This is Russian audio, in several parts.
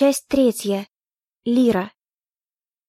Часть третья. Лира.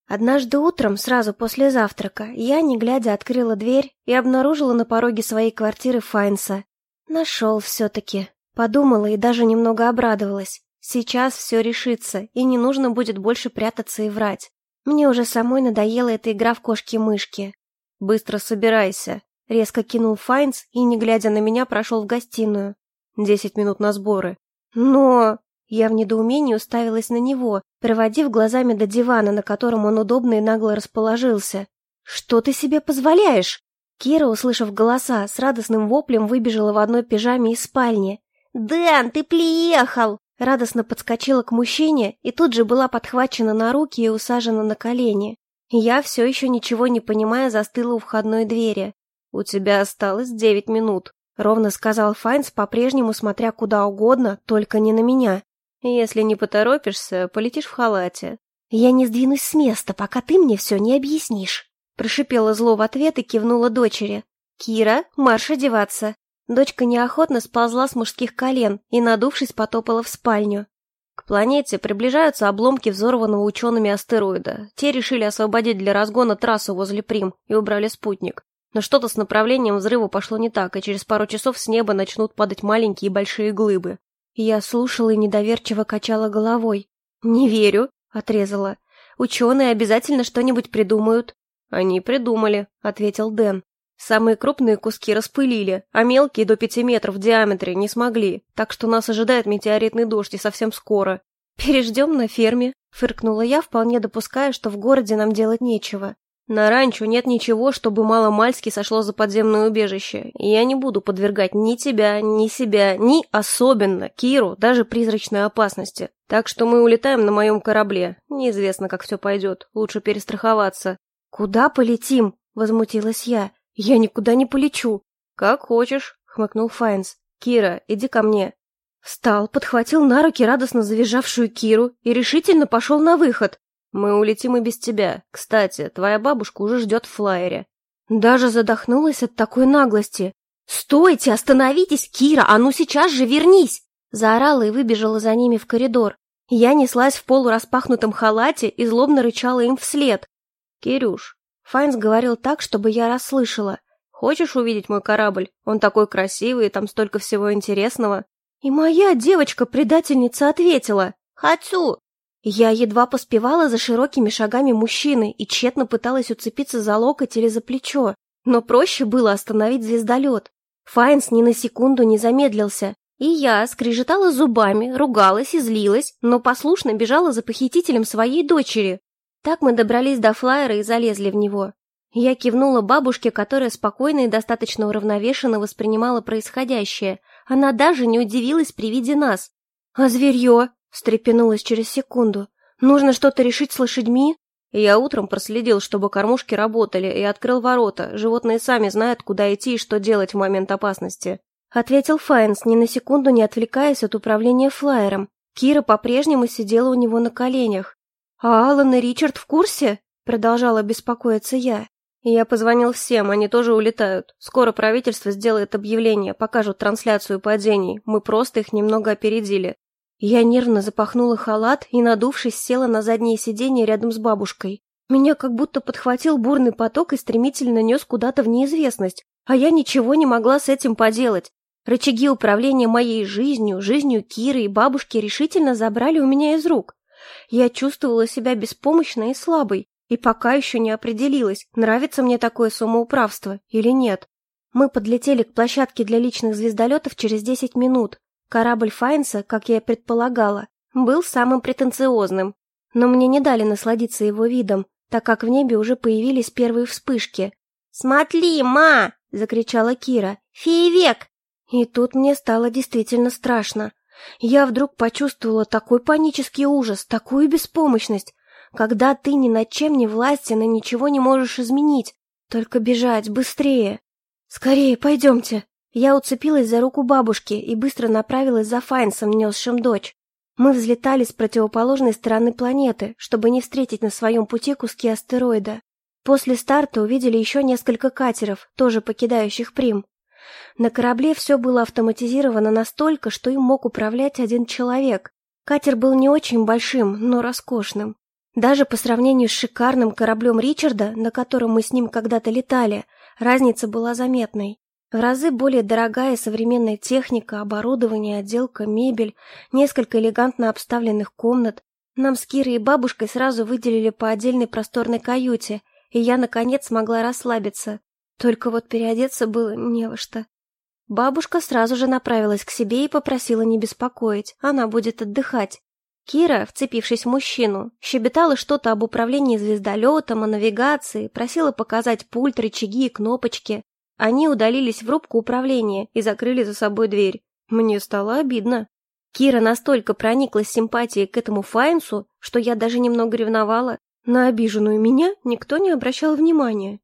Однажды утром, сразу после завтрака, я, не глядя, открыла дверь и обнаружила на пороге своей квартиры Файнса. Нашел все-таки. Подумала и даже немного обрадовалась. Сейчас все решится, и не нужно будет больше прятаться и врать. Мне уже самой надоела эта игра в кошки-мышки. «Быстро собирайся», — резко кинул Файнс и, не глядя на меня, прошел в гостиную. «Десять минут на сборы». «Но...» Я в недоумении уставилась на него, проводив глазами до дивана, на котором он удобно и нагло расположился. «Что ты себе позволяешь?» Кира, услышав голоса, с радостным воплем выбежала в одной пижаме из спальни. «Дэн, ты приехал!» Радостно подскочила к мужчине и тут же была подхвачена на руки и усажена на колени. Я, все еще ничего не понимая, застыла у входной двери. «У тебя осталось девять минут», — ровно сказал Файнс, по-прежнему смотря куда угодно, только не на меня. Если не поторопишься, полетишь в халате. Я не сдвинусь с места, пока ты мне все не объяснишь. Прошипела зло в ответ и кивнула дочери. Кира, марш одеваться. Дочка неохотно сползла с мужских колен и, надувшись, потопала в спальню. К планете приближаются обломки взорванного учеными астероида. Те решили освободить для разгона трассу возле Прим и убрали спутник. Но что-то с направлением взрыва пошло не так, и через пару часов с неба начнут падать маленькие и большие глыбы. Я слушала и недоверчиво качала головой. «Не верю», — отрезала. «Ученые обязательно что-нибудь придумают». «Они придумали», — ответил Дэн. «Самые крупные куски распылили, а мелкие до пяти метров в диаметре не смогли, так что нас ожидает метеоритный дождь и совсем скоро». «Переждем на ферме», — фыркнула я, вполне допуская, что в городе нам делать нечего. На ранчо нет ничего, чтобы мало-мальски сошло за подземное убежище, и я не буду подвергать ни тебя, ни себя, ни особенно Киру даже призрачной опасности. Так что мы улетаем на моем корабле. Неизвестно, как все пойдет. Лучше перестраховаться. «Куда полетим?» — возмутилась я. «Я никуда не полечу». «Как хочешь», — хмыкнул Файнс. «Кира, иди ко мне». Встал, подхватил на руки радостно завизжавшую Киру и решительно пошел на выход. «Мы улетим и без тебя. Кстати, твоя бабушка уже ждет в флайере». Даже задохнулась от такой наглости. «Стойте, остановитесь, Кира, а ну сейчас же вернись!» Заорала и выбежала за ними в коридор. Я неслась в полураспахнутом халате и злобно рычала им вслед. «Кирюш», — Файнс говорил так, чтобы я расслышала, «хочешь увидеть мой корабль? Он такой красивый, там столько всего интересного». И моя девочка-предательница ответила, «Хочу!» Я едва поспевала за широкими шагами мужчины и тщетно пыталась уцепиться за локоть или за плечо, но проще было остановить звездолет. Файнс ни на секунду не замедлился, и я скрежетала зубами, ругалась и злилась, но послушно бежала за похитителем своей дочери. Так мы добрались до флайера и залезли в него. Я кивнула бабушке, которая спокойно и достаточно уравновешенно воспринимала происходящее. Она даже не удивилась при виде нас. «А зверье?» Встрепенулась через секунду. «Нужно что-то решить с лошадьми?» Я утром проследил, чтобы кормушки работали, и открыл ворота. Животные сами знают, куда идти и что делать в момент опасности. Ответил Файнс, ни на секунду не отвлекаясь от управления флайером. Кира по-прежнему сидела у него на коленях. «А Аллан и Ричард в курсе?» Продолжала беспокоиться я. Я позвонил всем, они тоже улетают. Скоро правительство сделает объявление, покажут трансляцию падений. Мы просто их немного опередили. Я нервно запахнула халат и, надувшись, села на заднее сиденье рядом с бабушкой. Меня как будто подхватил бурный поток и стремительно нес куда-то в неизвестность, а я ничего не могла с этим поделать. Рычаги управления моей жизнью, жизнью Киры и бабушки решительно забрали у меня из рук. Я чувствовала себя беспомощной и слабой, и пока еще не определилась, нравится мне такое самоуправство или нет. Мы подлетели к площадке для личных звездолетов через десять минут, Корабль Файнса, как я и предполагала, был самым претенциозным, но мне не дали насладиться его видом, так как в небе уже появились первые вспышки. «Смотри, ма!» — закричала Кира. «Фейвек!» И тут мне стало действительно страшно. Я вдруг почувствовала такой панический ужас, такую беспомощность, когда ты ни над чем не властен и ничего не можешь изменить, только бежать быстрее. «Скорее, пойдемте!» Я уцепилась за руку бабушки и быстро направилась за Файнсом, несшим дочь. Мы взлетали с противоположной стороны планеты, чтобы не встретить на своем пути куски астероида. После старта увидели еще несколько катеров, тоже покидающих Прим. На корабле все было автоматизировано настолько, что им мог управлять один человек. Катер был не очень большим, но роскошным. Даже по сравнению с шикарным кораблем Ричарда, на котором мы с ним когда-то летали, разница была заметной. В разы более дорогая современная техника, оборудование, отделка, мебель, несколько элегантно обставленных комнат. Нам с Кирой и бабушкой сразу выделили по отдельной просторной каюте, и я, наконец, смогла расслабиться. Только вот переодеться было не во что. Бабушка сразу же направилась к себе и попросила не беспокоить, она будет отдыхать. Кира, вцепившись в мужчину, щебетала что-то об управлении звездолетом, о навигации, просила показать пульт, рычаги и кнопочки. Они удалились в рубку управления и закрыли за собой дверь. Мне стало обидно. Кира настолько прониклась симпатией к этому Файнсу, что я даже немного ревновала. На обиженную меня никто не обращал внимания.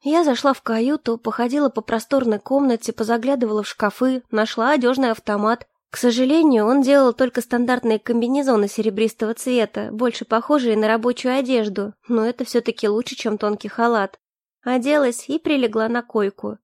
Я зашла в каюту, походила по просторной комнате, позаглядывала в шкафы, нашла одежный автомат, к сожалению, он делал только стандартные комбинезоны серебристого цвета, больше похожие на рабочую одежду, но это все-таки лучше, чем тонкий халат. Оделась и прилегла на койку.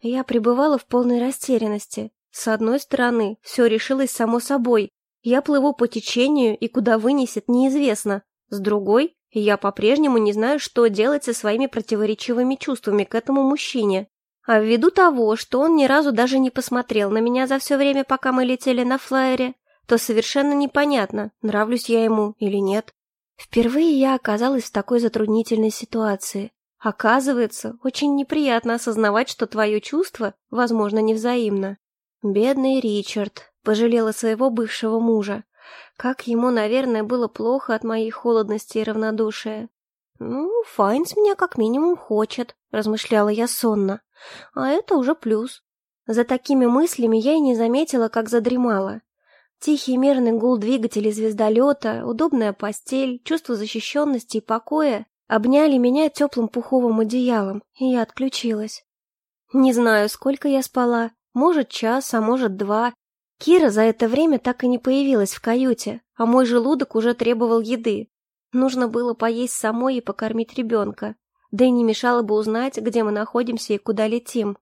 Я пребывала в полной растерянности. С одной стороны, все решилось само собой. Я плыву по течению, и куда вынесет, неизвестно. С другой, я по-прежнему не знаю, что делать со своими противоречивыми чувствами к этому мужчине. А ввиду того, что он ни разу даже не посмотрел на меня за все время, пока мы летели на флайере, то совершенно непонятно, нравлюсь я ему или нет. Впервые я оказалась в такой затруднительной ситуации. Оказывается, очень неприятно осознавать, что твое чувство, возможно, невзаимно. Бедный Ричард пожалела своего бывшего мужа. Как ему, наверное, было плохо от моей холодности и равнодушия. «Ну, Файнс меня как минимум хочет», — размышляла я сонно. «А это уже плюс». За такими мыслями я и не заметила, как задремала. Тихий мерный гул двигателей звездолета, удобная постель, чувство защищенности и покоя обняли меня теплым пуховым одеялом, и я отключилась. Не знаю, сколько я спала, может час, а может два. Кира за это время так и не появилась в каюте, а мой желудок уже требовал еды. Нужно было поесть самой и покормить ребенка. Да и не мешало бы узнать, где мы находимся и куда летим.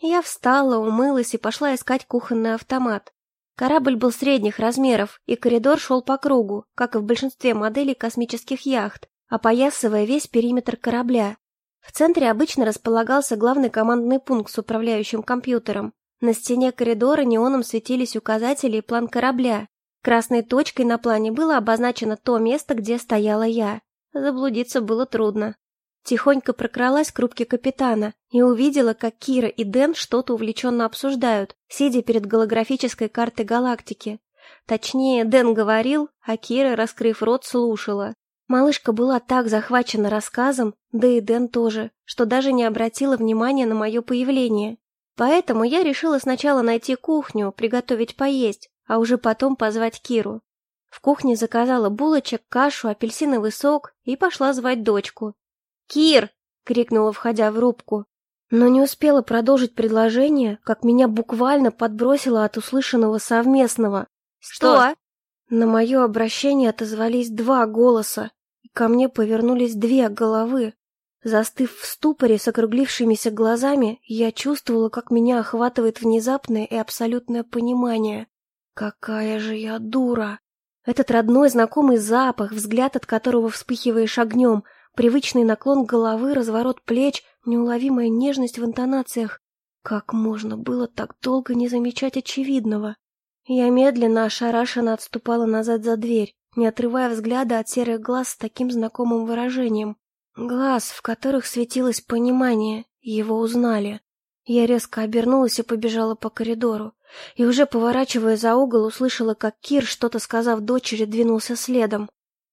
Я встала, умылась и пошла искать кухонный автомат. Корабль был средних размеров, и коридор шел по кругу, как и в большинстве моделей космических яхт, опоясывая весь периметр корабля. В центре обычно располагался главный командный пункт с управляющим компьютером. На стене коридора неоном светились указатели и план корабля, Красной точкой на плане было обозначено то место, где стояла я. Заблудиться было трудно. Тихонько прокралась к рубке капитана и увидела, как Кира и Дэн что-то увлеченно обсуждают, сидя перед голографической картой галактики. Точнее, Дэн говорил, а Кира, раскрыв рот, слушала. Малышка была так захвачена рассказом, да и Дэн тоже, что даже не обратила внимания на мое появление. Поэтому я решила сначала найти кухню, приготовить поесть, а уже потом позвать Киру. В кухне заказала булочек, кашу, апельсиновый сок и пошла звать дочку. «Кир!» — крикнула, входя в рубку. Но не успела продолжить предложение, как меня буквально подбросило от услышанного совместного. «Что?» На мое обращение отозвались два голоса, ко мне повернулись две головы. Застыв в ступоре с округлившимися глазами, я чувствовала, как меня охватывает внезапное и абсолютное понимание. Какая же я дура! Этот родной знакомый запах, взгляд от которого вспыхиваешь огнем, привычный наклон головы, разворот плеч, неуловимая нежность в интонациях. Как можно было так долго не замечать очевидного? Я медленно, ошарашенно отступала назад за дверь, не отрывая взгляда от серых глаз с таким знакомым выражением. Глаз, в которых светилось понимание, его узнали. Я резко обернулась и побежала по коридору. И уже поворачивая за угол, услышала, как Кир, что-то сказав дочери, двинулся следом.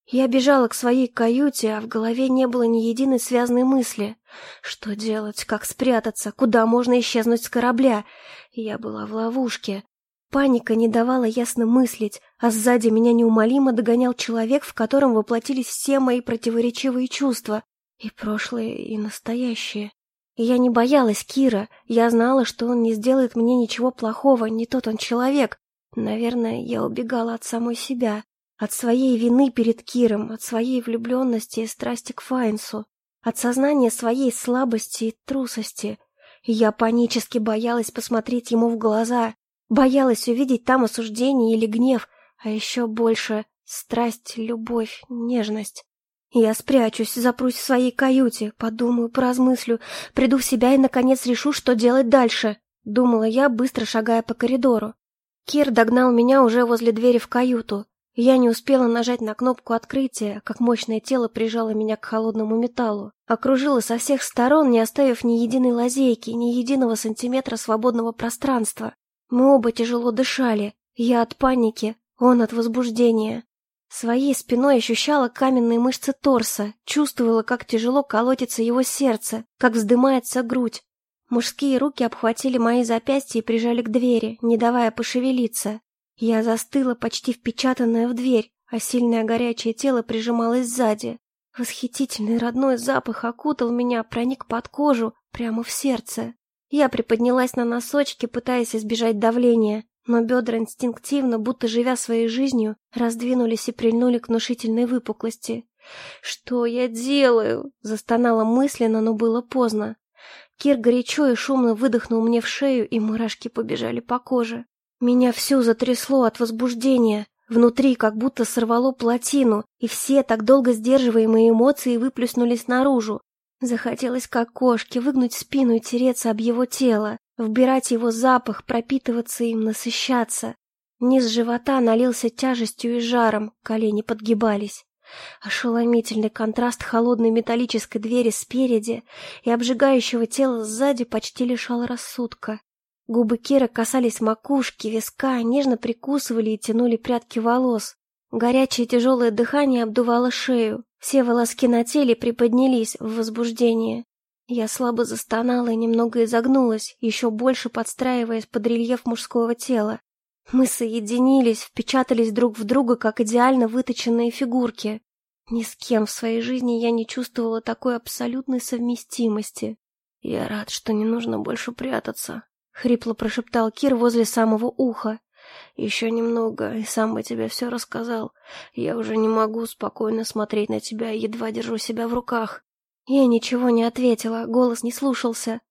Я бежала к своей каюте, а в голове не было ни единой связанной мысли. Что делать, как спрятаться, куда можно исчезнуть с корабля? Я была в ловушке. Паника не давала ясно мыслить, а сзади меня неумолимо догонял человек, в котором воплотились все мои противоречивые чувства, и прошлое, и настоящее. Я не боялась Кира, я знала, что он не сделает мне ничего плохого, не тот он человек. Наверное, я убегала от самой себя, от своей вины перед Киром, от своей влюбленности и страсти к Файнсу, от сознания своей слабости и трусости. я панически боялась посмотреть ему в глаза, боялась увидеть там осуждение или гнев, А еще больше страсть, любовь, нежность. Я спрячусь, запрусь в своей каюте, подумаю, поразмыслю, приду в себя и, наконец, решу, что делать дальше. Думала я, быстро шагая по коридору. Кир догнал меня уже возле двери в каюту. Я не успела нажать на кнопку открытия, как мощное тело прижало меня к холодному металлу. Окружило со всех сторон, не оставив ни единой лазейки, ни единого сантиметра свободного пространства. Мы оба тяжело дышали. Я от паники, он от возбуждения. Своей спиной ощущала каменные мышцы торса, чувствовала, как тяжело колотится его сердце, как вздымается грудь. Мужские руки обхватили мои запястья и прижали к двери, не давая пошевелиться. Я застыла, почти впечатанная в дверь, а сильное горячее тело прижималось сзади. Восхитительный родной запах окутал меня, проник под кожу, прямо в сердце. Я приподнялась на носочки, пытаясь избежать давления, но бедра инстинктивно, будто живя своей жизнью, раздвинулись и прильнули к внушительной выпуклости. «Что я делаю?» — застонала мысленно, но было поздно. Кир горячо и шумно выдохнул мне в шею, и мурашки побежали по коже. Меня всю затрясло от возбуждения. Внутри как будто сорвало плотину, и все так долго сдерживаемые эмоции выплюснулись наружу. Захотелось, как кошке, выгнуть спину и тереться об его тело, вбирать его запах, пропитываться им, насыщаться. Низ живота налился тяжестью и жаром, колени подгибались. Ошеломительный контраст холодной металлической двери спереди и обжигающего тела сзади почти лишал рассудка. Губы Кира касались макушки, виска, нежно прикусывали и тянули прядки волос. Горячее тяжелое дыхание обдувало шею. Все волоски на теле приподнялись в возбуждении. Я слабо застонала и немного изогнулась, еще больше подстраиваясь под рельеф мужского тела. Мы соединились, впечатались друг в друга, как идеально выточенные фигурки. Ни с кем в своей жизни я не чувствовала такой абсолютной совместимости. «Я рад, что не нужно больше прятаться», — хрипло прошептал Кир возле самого уха. «Еще немного, и сам бы тебе все рассказал. Я уже не могу спокойно смотреть на тебя, едва держу себя в руках». Я ничего не ответила, голос не слушался.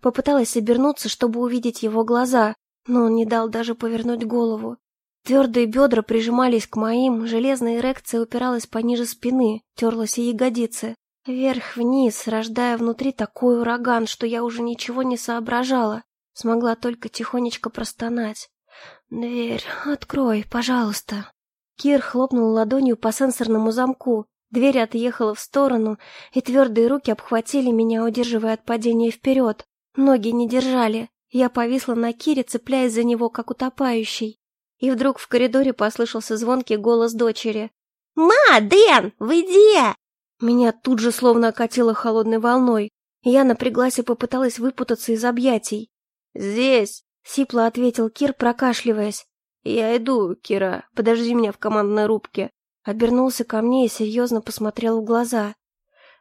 Попыталась обернуться, чтобы увидеть его глаза, но он не дал даже повернуть голову. Твердые бедра прижимались к моим, железная эрекция упиралась пониже спины, терлась и ягодицы. Вверх-вниз, рождая внутри такой ураган, что я уже ничего не соображала. Смогла только тихонечко простонать. «Дверь, открой, пожалуйста». Кир хлопнул ладонью по сенсорному замку. Дверь отъехала в сторону, и твердые руки обхватили меня, удерживая от падения вперед. Ноги не держали. Я повисла на Кире, цепляясь за него, как утопающий. И вдруг в коридоре послышался звонкий голос дочери. «Ма, Дэн, где?» Меня тут же словно окатило холодной волной. Я напряглась и попыталась выпутаться из объятий. «Здесь!» — сипло ответил Кир, прокашливаясь. «Я иду, Кира, подожди меня в командной рубке». Обернулся ко мне и серьезно посмотрел в глаза.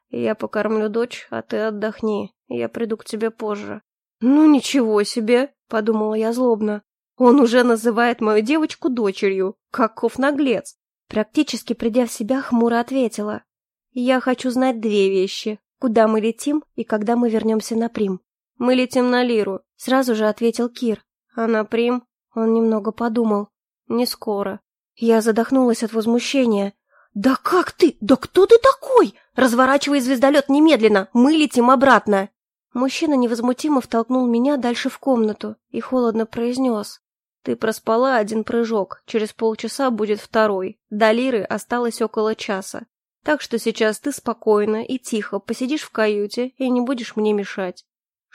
«Я покормлю дочь, а ты отдохни. Я приду к тебе позже». «Ну ничего себе!» — подумала я злобно. «Он уже называет мою девочку дочерью. Каков наглец!» Практически придя в себя, хмуро ответила. «Я хочу знать две вещи. Куда мы летим и когда мы вернемся на Прим?» «Мы летим на Лиру», — сразу же ответил Кир. «А на Прим?» Он немного подумал. «Не скоро». Я задохнулась от возмущения. «Да как ты? Да кто ты такой? Разворачивай звездолет немедленно, мы летим обратно!» Мужчина невозмутимо втолкнул меня дальше в комнату и холодно произнес. «Ты проспала один прыжок, через полчаса будет второй. До Лиры осталось около часа. Так что сейчас ты спокойно и тихо посидишь в каюте и не будешь мне мешать».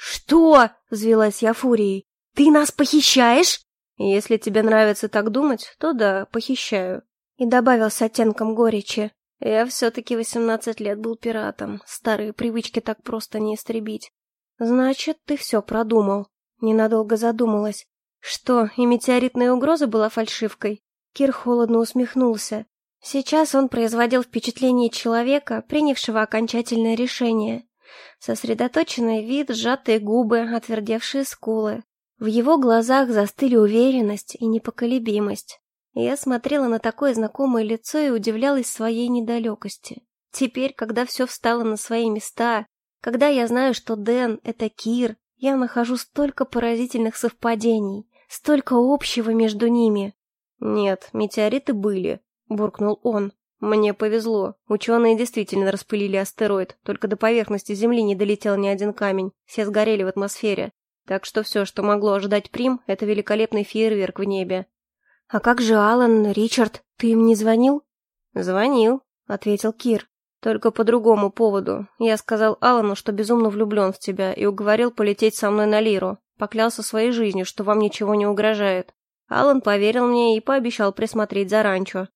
«Что?» — взвелась я фурией. «Ты нас похищаешь?» «Если тебе нравится так думать, то да, похищаю». И добавил с оттенком горечи. «Я все-таки восемнадцать лет был пиратом. Старые привычки так просто не истребить. «Значит, ты все продумал». Ненадолго задумалась. «Что, и метеоритная угроза была фальшивкой?» Кир холодно усмехнулся. Сейчас он производил впечатление человека, принявшего окончательное решение. Сосредоточенный вид, сжатые губы, отвердевшие скулы. В его глазах застыли уверенность и непоколебимость. Я смотрела на такое знакомое лицо и удивлялась своей недалекости. Теперь, когда все встало на свои места, когда я знаю, что Дэн — это Кир, я нахожу столько поразительных совпадений, столько общего между ними. «Нет, метеориты были», — буркнул он. «Мне повезло. Ученые действительно распылили астероид, только до поверхности Земли не долетел ни один камень, все сгорели в атмосфере. Так что все, что могло ожидать Прим, это великолепный фейерверк в небе». «А как же Алан, Ричард? Ты им не звонил?» «Звонил», — ответил Кир. «Только по другому поводу. Я сказал Алану, что безумно влюблен в тебя, и уговорил полететь со мной на Лиру. Поклялся своей жизнью, что вам ничего не угрожает. Алан поверил мне и пообещал присмотреть за ранчо.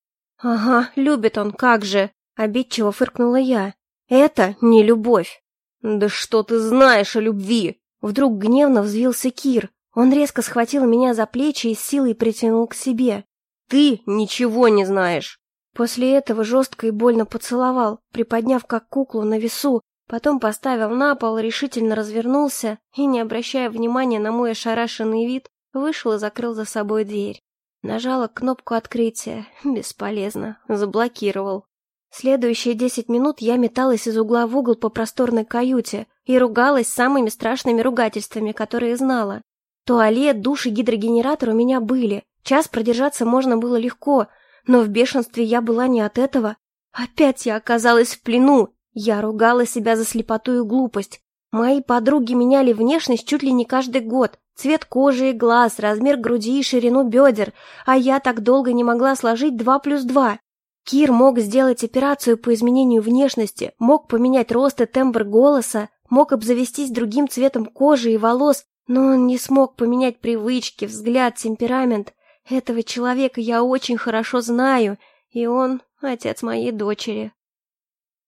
«Ага, любит он, как же!» — обидчиво фыркнула я. «Это не любовь!» «Да что ты знаешь о любви?» Вдруг гневно взвился Кир. Он резко схватил меня за плечи и с силой притянул к себе. «Ты ничего не знаешь!» После этого жестко и больно поцеловал, приподняв как куклу на весу, потом поставил на пол, решительно развернулся и, не обращая внимания на мой ошарашенный вид, вышел и закрыл за собой дверь. Нажала кнопку открытия. Бесполезно. Заблокировал. Следующие десять минут я металась из угла в угол по просторной каюте и ругалась самыми страшными ругательствами, которые знала. Туалет, душ и гидрогенератор у меня были. Час продержаться можно было легко, но в бешенстве я была не от этого. Опять я оказалась в плену. Я ругала себя за слепоту и глупость. Мои подруги меняли внешность чуть ли не каждый год, Цвет кожи и глаз, размер груди и ширину бедер, а я так долго не могла сложить два плюс два. Кир мог сделать операцию по изменению внешности, мог поменять рост и тембр голоса, мог обзавестись другим цветом кожи и волос, но он не смог поменять привычки, взгляд, темперамент. Этого человека я очень хорошо знаю, и он отец моей дочери.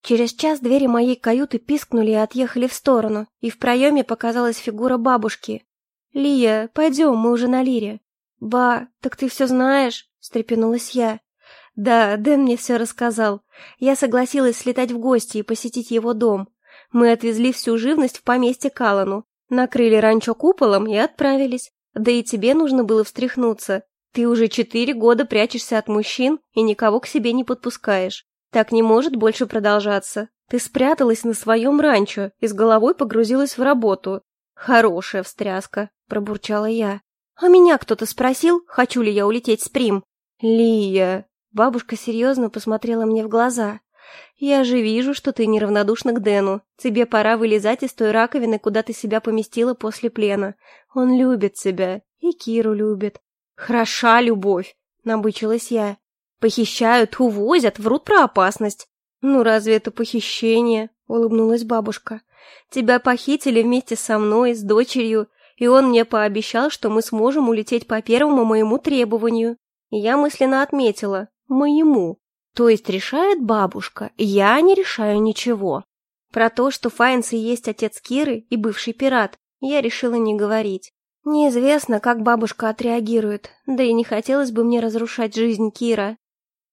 Через час двери моей каюты пискнули и отъехали в сторону, и в проеме показалась фигура бабушки. «Лия, пойдем, мы уже на Лире». «Ба, так ты все знаешь?» — встрепенулась я. «Да, Дэн мне все рассказал. Я согласилась слетать в гости и посетить его дом. Мы отвезли всю живность в поместье Калану, накрыли ранчо куполом и отправились. Да и тебе нужно было встряхнуться. Ты уже четыре года прячешься от мужчин и никого к себе не подпускаешь. Так не может больше продолжаться. Ты спряталась на своем ранчо и с головой погрузилась в работу. Хорошая встряска, пробурчала я. А меня кто-то спросил, хочу ли я улететь с Прим. Лия, бабушка серьезно посмотрела мне в глаза. Я же вижу, что ты неравнодушна к Дэну. Тебе пора вылезать из той раковины, куда ты себя поместила после плена. Он любит тебя, и Киру любит. Хороша любовь, набычилась я. Похищают, увозят, врут про опасность. Ну разве это похищение? Улыбнулась бабушка. Тебя похитили вместе со мной, с дочерью, и он мне пообещал, что мы сможем улететь по первому моему требованию. Я мысленно отметила «моему». То есть решает бабушка, я не решаю ничего. Про то, что Файнс есть отец Киры и бывший пират, я решила не говорить. Неизвестно, как бабушка отреагирует, да и не хотелось бы мне разрушать жизнь Кира.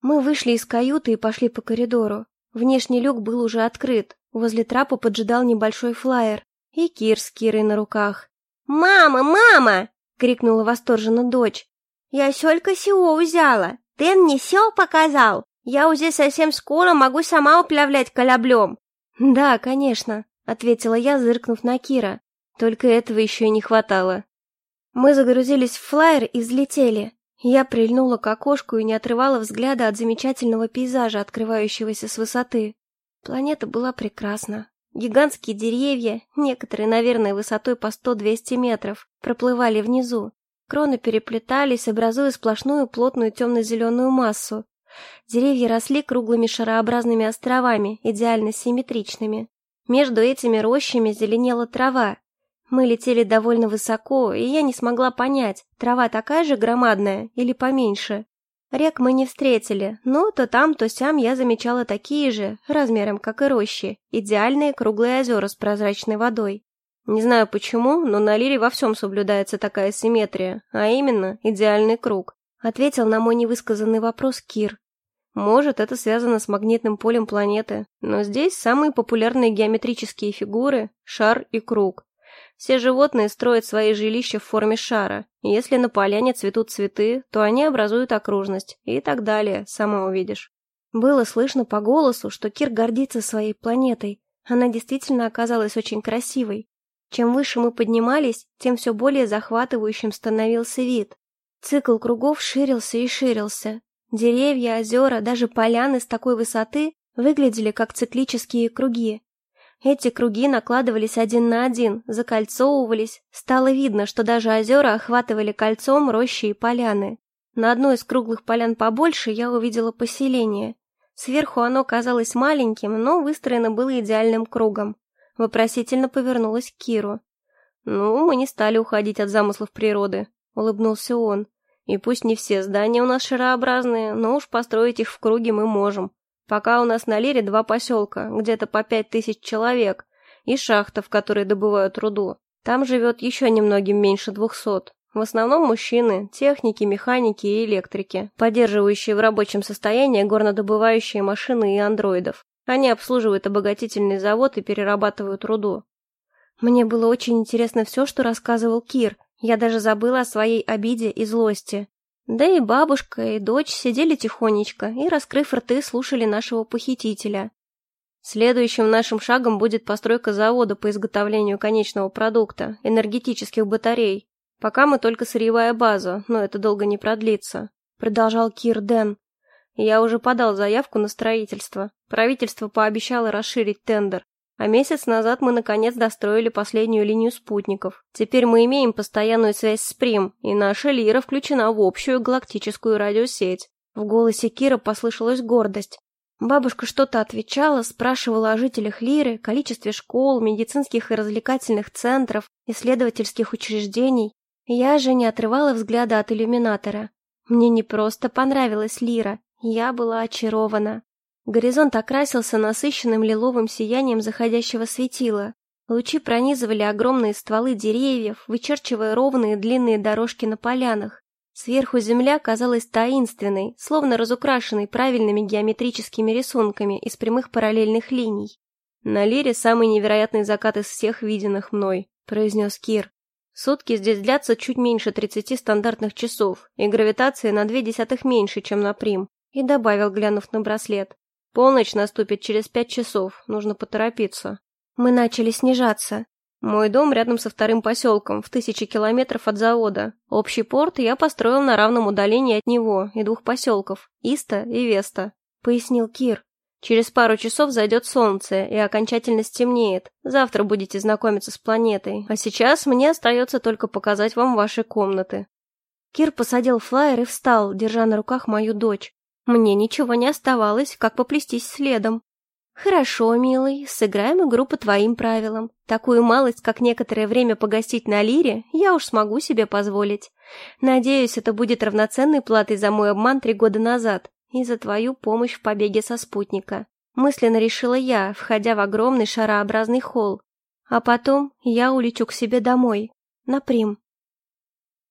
Мы вышли из каюты и пошли по коридору. Внешний люк был уже открыт, Возле трапа поджидал небольшой флаер. И Кир с Кирой на руках. «Мама, мама!» — крикнула восторженно дочь. «Я только сего взяла. Ты мне все показал. Я уже совсем скоро могу сама управлять кораблем». «Да, конечно», — ответила я, зыркнув на Кира. Только этого еще и не хватало. Мы загрузились в флайер и взлетели. Я прильнула к окошку и не отрывала взгляда от замечательного пейзажа, открывающегося с высоты. Планета была прекрасна. Гигантские деревья, некоторые, наверное, высотой по 100-200 метров, проплывали внизу. Кроны переплетались, образуя сплошную плотную темно-зеленую массу. Деревья росли круглыми шарообразными островами, идеально симметричными. Между этими рощами зеленела трава. Мы летели довольно высоко, и я не смогла понять, трава такая же громадная или поменьше. Рек мы не встретили, но то там, то сям я замечала такие же, размером как и рощи, идеальные круглые озера с прозрачной водой. Не знаю почему, но на Лире во всем соблюдается такая симметрия, а именно идеальный круг. Ответил на мой невысказанный вопрос Кир. Может, это связано с магнитным полем планеты, но здесь самые популярные геометрические фигуры – шар и круг. Все животные строят свои жилища в форме шара. Если на поляне цветут цветы, то они образуют окружность. И так далее, сама увидишь. Было слышно по голосу, что Кир гордится своей планетой. Она действительно оказалась очень красивой. Чем выше мы поднимались, тем все более захватывающим становился вид. Цикл кругов ширился и ширился. Деревья, озера, даже поляны с такой высоты выглядели как циклические круги. Эти круги накладывались один на один, закольцовывались. Стало видно, что даже озера охватывали кольцом рощи и поляны. На одной из круглых полян побольше я увидела поселение. Сверху оно казалось маленьким, но выстроено было идеальным кругом. Вопросительно повернулась к Киру. «Ну, мы не стали уходить от замыслов природы», — улыбнулся он. «И пусть не все здания у нас шарообразные, но уж построить их в круге мы можем. Пока у нас на Лире два поселка, где-то по пять тысяч человек, и шахта, в которой добывают руду. Там живет еще немногим меньше двухсот. В основном мужчины, техники, механики и электрики, поддерживающие в рабочем состоянии горнодобывающие машины и андроидов. Они обслуживают обогатительный завод и перерабатывают руду. Мне было очень интересно все, что рассказывал Кир. Я даже забыла о своей обиде и злости. Да и бабушка, и дочь сидели тихонечко и, раскрыв рты, слушали нашего похитителя. Следующим нашим шагом будет постройка завода по изготовлению конечного продукта, энергетических батарей. Пока мы только сырьевая база, но это долго не продлится. Продолжал Кир Дэн. Я уже подал заявку на строительство. Правительство пообещало расширить тендер. А месяц назад мы наконец достроили последнюю линию спутников. Теперь мы имеем постоянную связь с Прим, и наша Лира включена в общую галактическую радиосеть. В голосе Кира послышалась гордость. Бабушка что-то отвечала, спрашивала о жителях Лиры, количестве школ, медицинских и развлекательных центров, исследовательских учреждений. Я же не отрывала взгляда от иллюминатора. Мне не просто понравилась Лира, я была очарована. Горизонт окрасился насыщенным лиловым сиянием заходящего светила. Лучи пронизывали огромные стволы деревьев, вычерчивая ровные длинные дорожки на полянах. Сверху земля казалась таинственной, словно разукрашенной правильными геометрическими рисунками из прямых параллельных линий. «На Лире самый невероятный закат из всех виденных мной», — произнес Кир. «Сутки здесь длятся чуть меньше 30 стандартных часов, и гравитация на две десятых меньше, чем на Прим», и добавил, глянув на браслет. Полночь наступит через пять часов, нужно поторопиться. Мы начали снижаться. Мой дом рядом со вторым поселком, в тысячи километров от завода. Общий порт я построил на равном удалении от него и двух поселков, Иста и Веста, пояснил Кир. Через пару часов зайдет солнце и окончательно стемнеет. Завтра будете знакомиться с планетой, а сейчас мне остается только показать вам ваши комнаты. Кир посадил флайер и встал, держа на руках мою дочь. Мне ничего не оставалось, как поплестись следом. «Хорошо, милый, сыграем игру по твоим правилам. Такую малость, как некоторое время погостить на лире, я уж смогу себе позволить. Надеюсь, это будет равноценной платой за мой обман три года назад и за твою помощь в побеге со спутника». Мысленно решила я, входя в огромный шарообразный холл. А потом я улечу к себе домой, на Прим.